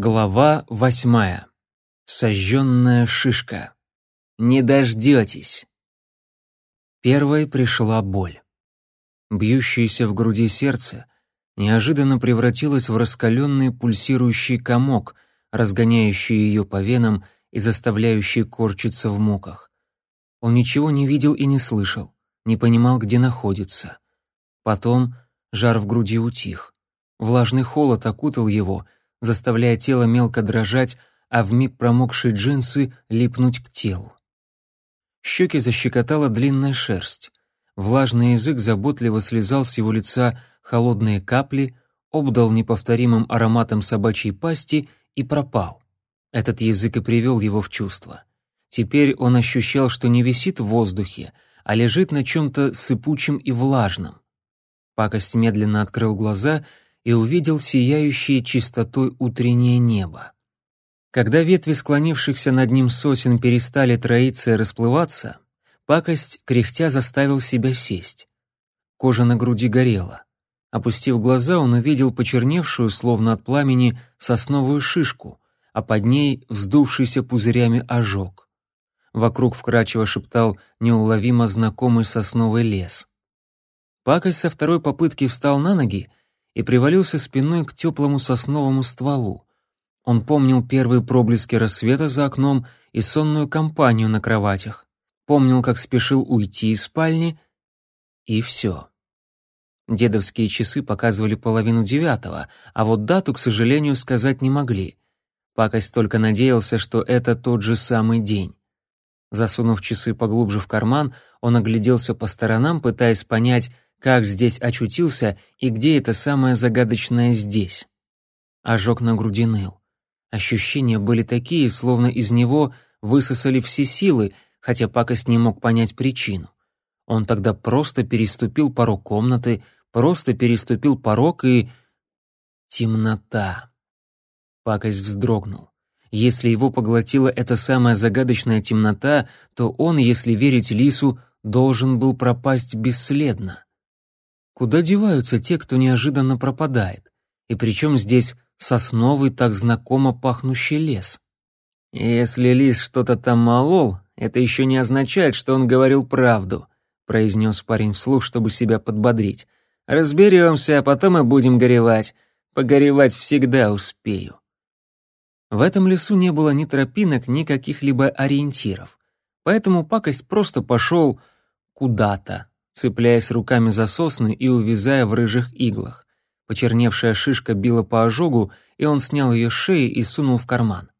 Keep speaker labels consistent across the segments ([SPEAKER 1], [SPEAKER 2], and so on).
[SPEAKER 1] Глава восьмая. Сожженная шишка. Не дождетесь. Первой пришла боль. Бьющееся в груди сердце неожиданно превратилось в раскаленный пульсирующий комок, разгоняющий ее по венам и заставляющий корчиться в муках. Он ничего не видел и не слышал, не понимал, где находится. Потом жар в груди утих. Влажный холод окутал его — заставляя тело мелко дрожать, а вмиг промокшие джинсы липнуть к телу. Щеки защекотала длинная шерсть. Влажный язык заботливо слезал с его лица холодные капли, обдал неповторимым ароматом собачьей пасти и пропал. Этот язык и привел его в чувство. Теперь он ощущал, что не висит в воздухе, а лежит на чем-то сыпучем и влажном. Пакость медленно открыл глаза и увидел сияющее чистотой утреннее небо. Когда ветви склонившихся над ним сосен перестали троиться и расплываться, пакость, кряхтя, заставил себя сесть. Кожа на груди горела. Опустив глаза, он увидел почерневшую, словно от пламени, сосновую шишку, а под ней вздувшийся пузырями ожог. Вокруг вкрадчиво шептал неуловимо знакомый сосновый лес. Пакость со второй попытки встал на ноги и привалился спиной к теплому сосновому стволу. Он помнил первые проблески рассвета за окном и сонную компанию на кроватях, помнил, как спешил уйти из спальни, и все. Дедовские часы показывали половину девятого, а вот дату, к сожалению, сказать не могли. Пакость только надеялся, что это тот же самый день. Засунув часы поглубже в карман, он огляделся по сторонам, пытаясь понять, как здесь очутился и где это самое загадочное здесь. Ожог на груди ныл. Ощущения были такие, словно из него высосали все силы, хотя пакость не мог понять причину. Он тогда просто переступил порог комнаты, просто переступил порог и... Темнота. Пакость вздрогнул. Если его поглотила эта самая загадочная темнота, то он, если верить Лису, должен был пропасть бесследно. Куда деваются те, кто неожиданно пропадает? И причем здесь сосновый так знакомо пахнущий лес? «Если лис что-то там молол, это еще не означает, что он говорил правду», произнес парень вслух, чтобы себя подбодрить. «Разберемся, а потом и будем горевать. Погоревать всегда успею». В этом лесу не было ни тропинок, ни каких-либо ориентиров. Поэтому пакость просто пошел куда-то, цепляясь руками за сосны и увязая в рыжих иглах. Почерневшая шишка била по ожогу, и он снял ее с шеи и сунул в карман.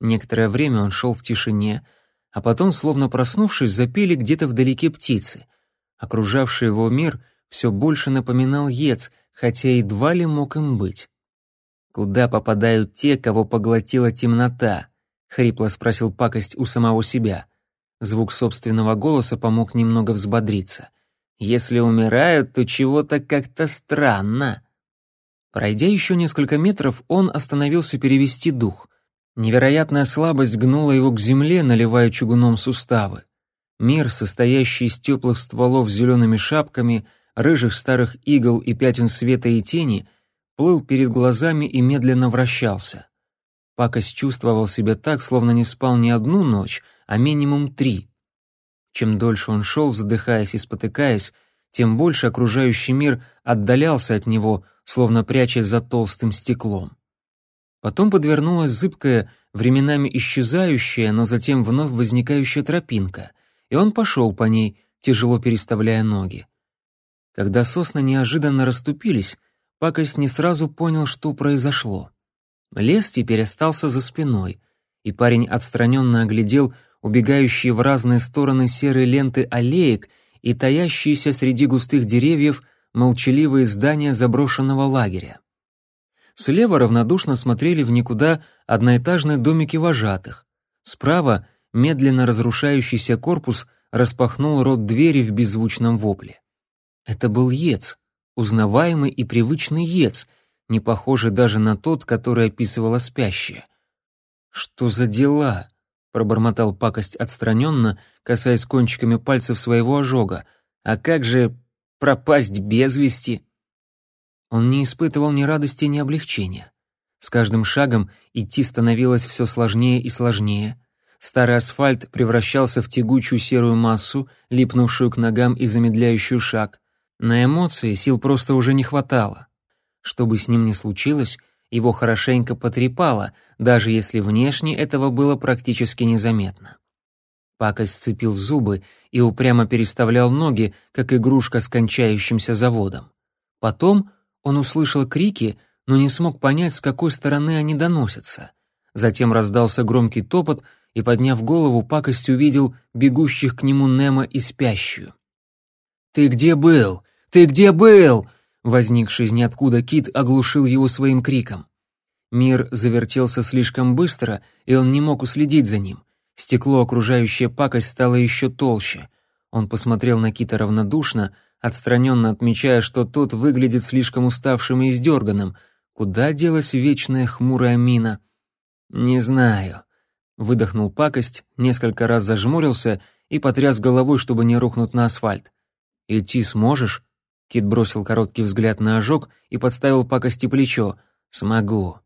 [SPEAKER 1] Некоторое время он шел в тишине, а потом, словно проснувшись, запели где-то вдалеке птицы. Окружавший его мир все больше напоминал ец, хотя едва ли мог им быть. «Куда попадают те, кого поглотила темнота?» — хрипло спросил пакость у самого себя — Звук собственного голоса помог немного взбодриться. «Если умирают, то чего-то как-то странно». Пройдя еще несколько метров, он остановился перевести дух. Невероятная слабость гнула его к земле, наливая чугуном суставы. Мир, состоящий из теплых стволов с зелеными шапками, рыжих старых игл и пятен света и тени, плыл перед глазами и медленно вращался. Пакость чувствовал себя так, словно не спал не одну ночь, а минимум три. Чем дольше он шел, задыхаясь и спотыкаясь, тем больше окружающий мир отдалялся от него, словно прячась за толстым стеклом. Потом подвернулась зыбкая, временами исчезающая, но затем вновь возникающая тропинка, и он пошел по ней, тяжело переставляя ноги. Когда сосны неожиданно расступились, Пакость не сразу понял, что произошло. Лес теперь остался за спиной, и парень отстраненно оглядел убегающие в разные стороны серые ленты аллеек и таящиеся среди густых деревьев молчаливые здания заброшенного лагеря. Слева равнодушно смотрели в никуда одноэтажные домики вожатых. Справа медленно разрушающийся корпус распахнул рот двери в беззвучном вопле. Это был Ец, узнаваемый и привычный Ец, не похожий даже на тот, который описывала спящая. «Что за дела?» пробормотал пакость отстраненно, касаясь кончиками пальцев своего ожога. А как же пропасть без вести? Он не испытывал ни радости, ни облегчения. С каждым шагом идти становилось все сложнее и сложнее. Старый асфальт превращался в тягучую серую массу, липнувшую к ногам и замедляющую шаг. На эмоции сил просто уже не хватало. Что бы с ним ни случилось, его хорошенько потрепало, даже если внешне этого было практически незаметно. Пакость сцепил зубы и упрямо переставлял ноги, как игрушка с кончающимся заводом. Потом он услышал крики, но не смог понять, с какой стороны они доносятся. Затем раздался громкий топот, и, подняв голову, пакость увидел бегущих к нему Немо и спящую. «Ты где был? Ты где был?» Возникший из ниоткуда кит оглушил его своим криком. Мир завертелся слишком быстро, и он не мог уследить за ним. Стекло, окружающее пакость, стало еще толще. Он посмотрел на кита равнодушно, отстраненно отмечая, что тот выглядит слишком уставшим и издерганным. Куда делась вечная хмурая мина? «Не знаю», — выдохнул пакость, несколько раз зажмурился и потряс головой, чтобы не рухнуть на асфальт. «Идти сможешь?» Кит бросил короткий взгляд на ожог и подставил пакости плечо. «Смогу».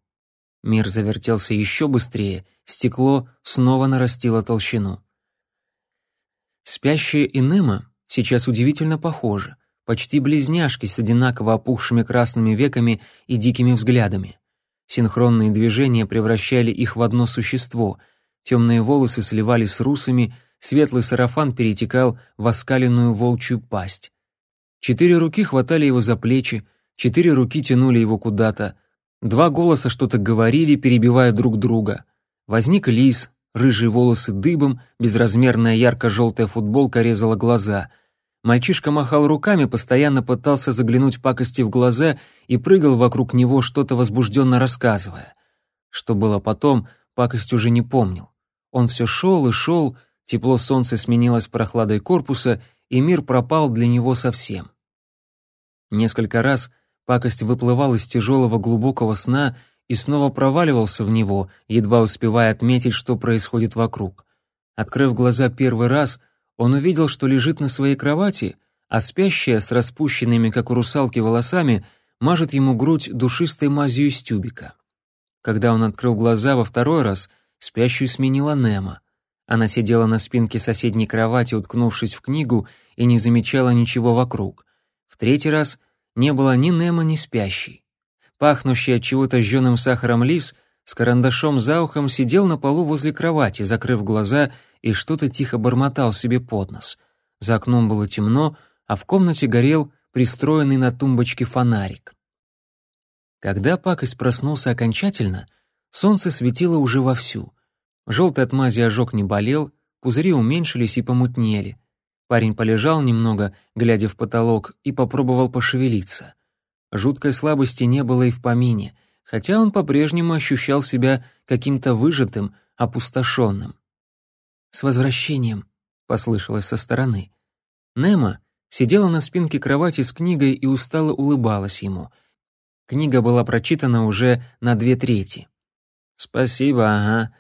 [SPEAKER 1] Мир завертелся еще быстрее, стекло снова нарастило толщину. Спящая и Немо сейчас удивительно похожи, почти близняшки с одинаково опухшими красными веками и дикими взглядами. Синхронные движения превращали их в одно существо. Темные волосы сливались с русами, светлый сарафан перетекал в оскаленную волчью пасть. Четыре руки хватали его за плечи, четыре руки тянули его куда-то. Два голоса что-то говорили, перебивая друг друга. Возник лис, рыжие волосы дыбом, безразмерная ярко-желтая футболка резала глаза. Мальчишка махал руками, постоянно пытался заглянуть пакости в глаза и прыгал вокруг него, что-то возбужденно рассказывая. Что было потом, пакость уже не помнил. Он все шел и шел, тепло солнца сменилось прохладой корпуса, и мир пропал для него совсем. Несколько раз пакость выплывал из тяжелого глубокого сна и снова проваливался в него, едва успевая отметить, что происходит вокруг. Открыв глаза первый раз, он увидел, что лежит на своей кровати, а спящая с распущенными, как у русалки, волосами мажет ему грудь душистой мазью из тюбика. Когда он открыл глаза во второй раз, спящую сменила Немо. Она сидела на спинке соседней кровати, уткнувшись в книгу, и не замечала ничего вокруг. В третий раз не было ни Немо, ни спящей. Пахнущий от чего-то жженым сахаром лис с карандашом за ухом сидел на полу возле кровати, закрыв глаза, и что-то тихо бормотал себе под нос. За окном было темно, а в комнате горел пристроенный на тумбочке фонарик. Когда пакость проснулся окончательно, солнце светило уже вовсю — Желтый от мази ожог не болел, пузыри уменьшились и помутнели. Парень полежал немного, глядя в потолок, и попробовал пошевелиться. Жуткой слабости не было и в помине, хотя он по-прежнему ощущал себя каким-то выжатым, опустошенным. «С возвращением», — послышалось со стороны. Немо сидела на спинке кровати с книгой и устало улыбалась ему. Книга была прочитана уже на две трети. «Спасибо, ага»,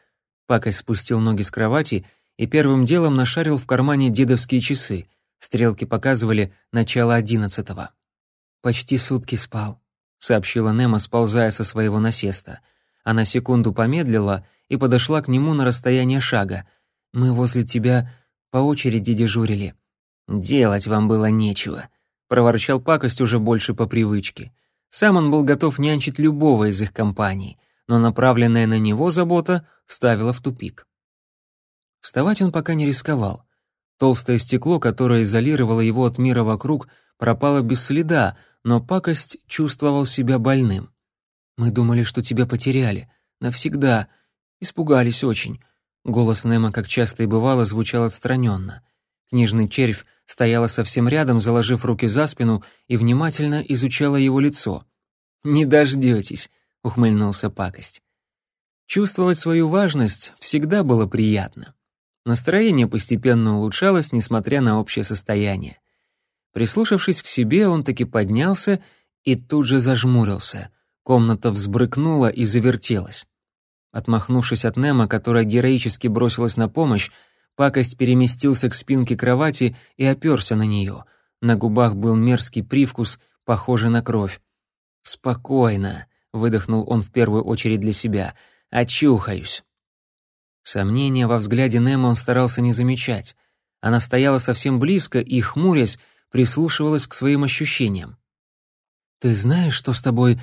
[SPEAKER 1] Пакость спустил ноги с кровати и первым делом нашарил в кармане дедовские часы. Стрелки показывали начало одиннадцатого. «Почти сутки спал», — сообщила Немо, сползая со своего насеста. Она секунду помедлила и подошла к нему на расстояние шага. «Мы возле тебя по очереди дежурили». «Делать вам было нечего», — проворчал пакость уже больше по привычке. Сам он был готов нянчить любого из их компаний — но направленная на него забота ставила в тупик. Вставать он пока не рисковал. Толстое стекло, которое изолировало его от мира вокруг, пропало без следа, но пакость чувствовал себя больным. «Мы думали, что тебя потеряли. Навсегда. Испугались очень». Голос Немо, как часто и бывало, звучал отстраненно. Книжный червь стояла совсем рядом, заложив руки за спину, и внимательно изучала его лицо. «Не дождетесь», — ухмыльнулся пакость. Чувствовать свою важность всегда было приятно. Настроение постепенно улучшалось, несмотря на общее состояние. Прислушавшись к себе, он таки поднялся и тут же зажмурился. Комната взбрыкнула и завертелась. Отмахнувшись от Немо, которая героически бросилась на помощь, пакость переместился к спинке кровати и оперся на нее. На губах был мерзкий привкус, похожий на кровь. «Спокойно», — выдохнул он в первую очередь для себя. «Очухаюсь». Сомнения во взгляде Немо он старался не замечать. Она стояла совсем близко и, хмурясь, прислушивалась к своим ощущениям. «Ты знаешь, что с тобой...»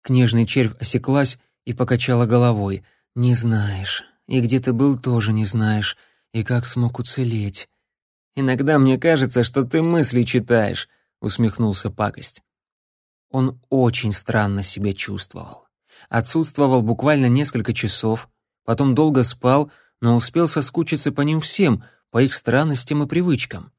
[SPEAKER 1] Книжный червь осеклась и покачала головой. «Не знаешь. И где ты был, тоже не знаешь. И как смог уцелеть?» «Иногда мне кажется, что ты мысли читаешь», — усмехнулся пакость. Он очень странно себя чувствовал. Отсутствовал буквально несколько часов, потом долго спал, но успел соскучиться по ним всем, по их странностям и привычкам.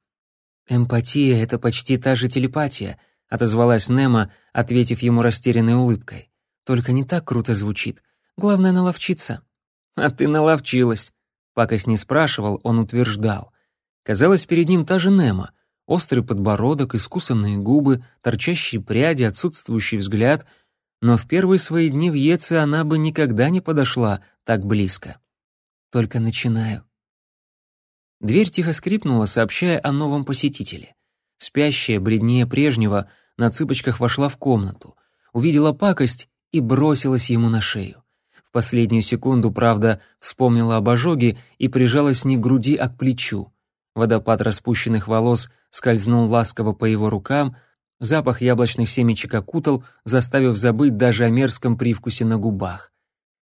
[SPEAKER 1] «Эмпатия — это почти та же телепатия», — отозвалась Немо, ответив ему растерянной улыбкой. «Только не так круто звучит. Главное — наловчиться». «А ты наловчилась». Пакость не спрашивал, он утверждал. Казалось, перед ним та же Немо. Острый подбородок, искусанные губы, торчащие пряди, отсутствующий взгляд. Но в первые свои дни в Еце она бы никогда не подошла так близко. «Только начинаю», Дверь тихо скрипнула, сообщая о новом посетителе. Спящая, бледнее прежнего, на цыпочках вошла в комнату, увидела пакость и бросилась ему на шею. В последнюю секунду, правда, вспомнила об ожоге и прижалась не к груди, а к плечу. Водопад распущенных волос скользнул ласково по его рукам, запах яблочных семечек окутал, заставив забыть даже о мерзком привкусе на губах.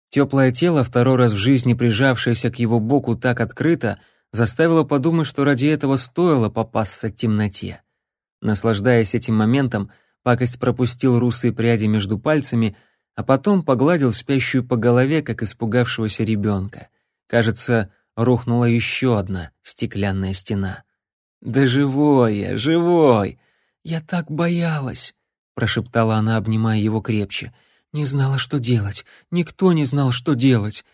[SPEAKER 1] Теплое тело, второй раз в жизни прижавшееся к его боку так открыто, заставило подумать, что ради этого стоило попасться темноте. Наслаждаясь этим моментом, пакость пропустил русые пряди между пальцами, а потом погладил спящую по голове, как испугавшегося ребенка. Кажется, рухнула еще одна стеклянная стена. «Да живой я, живой! Я так боялась!» — прошептала она, обнимая его крепче. «Не знала, что делать. Никто не знал, что делать».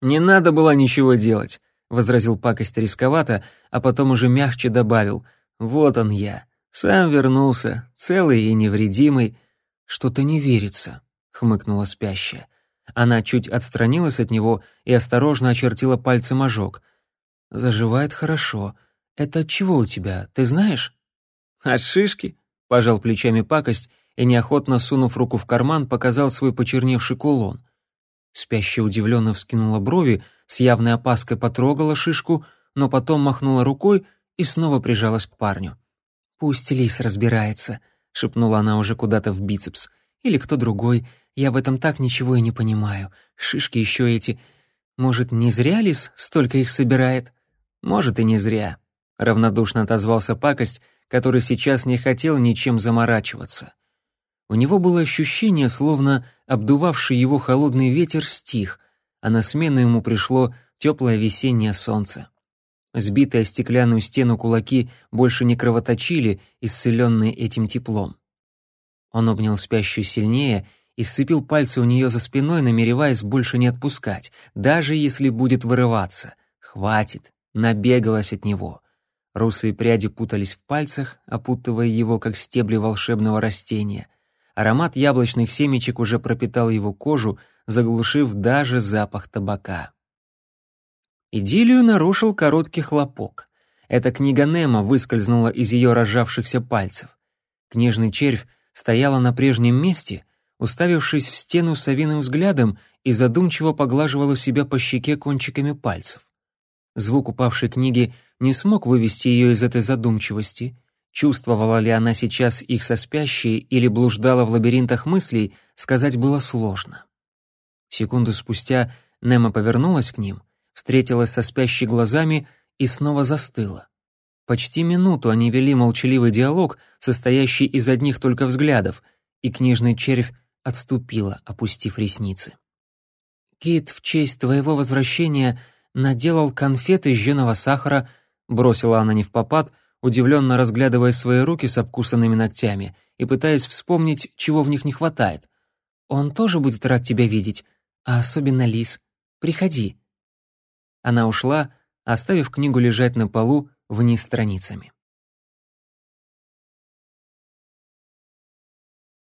[SPEAKER 1] «Не надо было ничего делать возразил пакость рисковато, а потом уже мягче добавил: "Вот он я, сам вернулся, целый и невредимый. Что-то не верится", хмыкнула спящая. Она чуть отстранилась от него и осторожно очертила пальцем ожог. Заживает хорошо. Это от чего у тебя? Ты знаешь? От шишки, пожал плечами пакость и неохотно сунув руку в карман, показал свой почерневший кулон. Спящая удивленно вскинула брови, с явной опаской потрогала шишку, но потом махнула рукой и снова прижалась к парню. «Пусть лис разбирается», — шепнула она уже куда-то в бицепс. «Или кто другой. Я в этом так ничего и не понимаю. Шишки еще эти. Может, не зря лис столько их собирает?» «Может, и не зря», — равнодушно отозвался пакость, который сейчас не хотел ничем заморачиваться. У него было ощущение, словно обдувавший его холодный ветер стих, а на смену ему пришло теплое весеннее солнце. Сбитые стеклянную стену кулаки больше не кровоточили, исцеленные этим теплом. Он обнял спящую сильнее и сцепил пальцы у нее за спиной, намереваясь больше не отпускать, даже если будет вырываться. Хватит, набегалась от него. Русые пряди путались в пальцах, опутывая его, как стебли волшебного растения — Аромат яблочных семечек уже пропитал его кожу, заглушив даже запах табака. Идиллию нарушил короткий хлопок. Эта книга Немо выскользнула из ее разжавшихся пальцев. Книжный червь стояла на прежнем месте, уставившись в стену совиным взглядом и задумчиво поглаживала себя по щеке кончиками пальцев. Звук упавшей книги не смог вывести ее из этой задумчивости — Чувствовала ли она сейчас их со спящей или блуждала в лабиринтах мыслей, сказать было сложно. Секунду спустя Немо повернулась к ним, встретилась со спящей глазами и снова застыла. Почти минуту они вели молчаливый диалог, состоящий из одних только взглядов, и книжный червь отступила, опустив ресницы. «Кит в честь твоего возвращения наделал конфеты из жженого сахара», бросила она не в попад, удивленно разглядывая свои руки с обкусанными ногтями и пытаясь вспомнить, чего в них не хватает. «Он тоже будет рад тебя видеть, а особенно Лис. Приходи». Она ушла, оставив книгу лежать на полу вниз страницами.